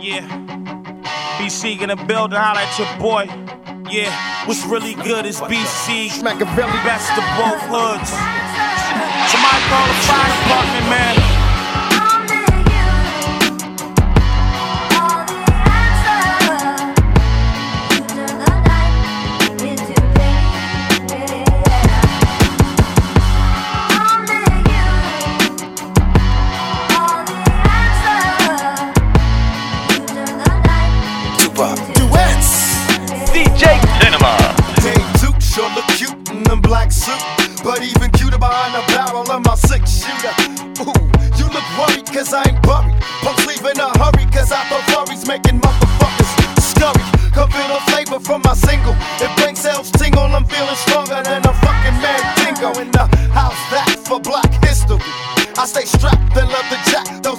Yeah. BC gonna build and holla at your boy. Yeah. What's really good is BC. Machiavelli. Best of both hoods. Somebody call the fire department, man. Of my six shooter. Ooh, you look worried cause I ain't buried. Punks leave in a hurry cause I thought worries making motherfuckers scurry. Come feel the flavor from my single. It brings cells tingle. I'm feeling stronger than a fucking man dingo in the house that for black history. I stay strapped and love the jack. Those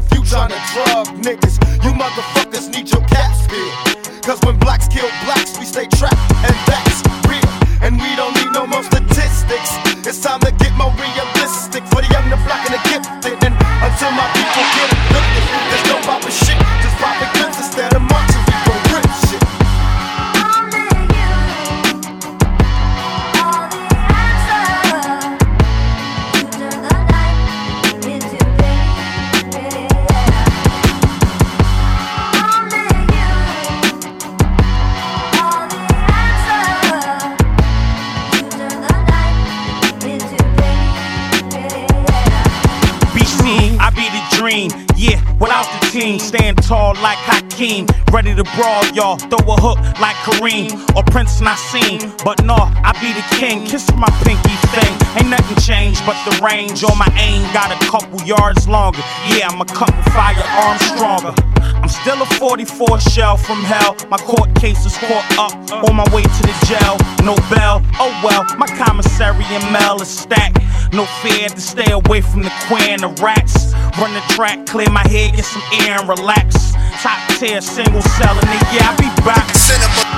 if you tryna drug niggas? You motherfuckers need your caps peeled. Cause when blacks kill blacks, we stay trapped, and that's real. And we dream. Yeah, without the team, stand tall like Hakeem. Ready to brawl, y'all. Throw a hook like Kareem or Prince Naseem. But no, I be the king. Kiss my pinky thing. Ain't nothing changed but the range on my aim. Got a couple yards longer. Yeah, I'm a couple firearms stronger. I'm still a 44 shell from hell. My court case is caught up on my way to the jail. No bell, oh well, my commissary and mail is stacked. No fear to stay away from the queen of rats. Run the track, clear my head, get some air and relax. Top tier single selling it, yeah, I be back. I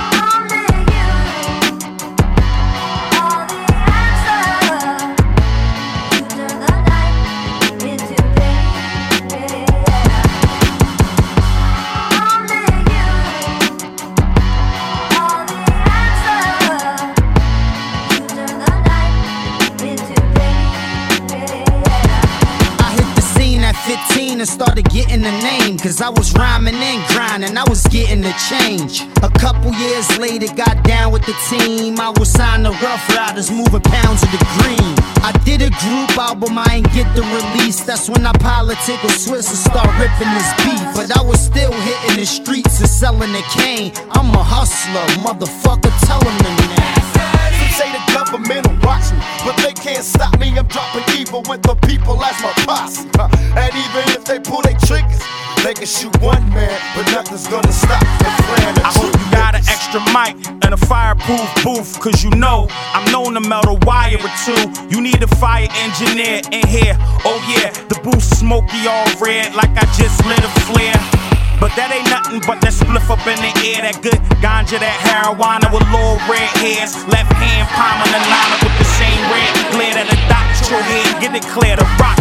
getting a name. Cause I was rhyming and grinding, I was getting the change. A couple years later, got down with the team. I was signed to Ruff Ryders, moving pounds of the green. I did a group album, I ain't get the release. That's when I politic with Swizz and start ripping this beat. But I was still hitting the streets and selling the cane. I'm a hustler, motherfucker, tell the name. Say the government will watch me, but they can't stop me. I'm dropping evil with the people as my posse. And even if they pull their shoot one man, but nothing's gonna stop the plan. I hope you got an extra mic and a fireproof booth, cause you know I'm known to melt a wire or two. You need a fire engineer in here. Oh yeah, the booth smoky all red like I just lit a flare. But that ain't nothing but that spliff up in the air, that good ganja, that marijuana with little red hairs. Left hand palm on the liner with the same red glare that a doctor head, get it clear to rock.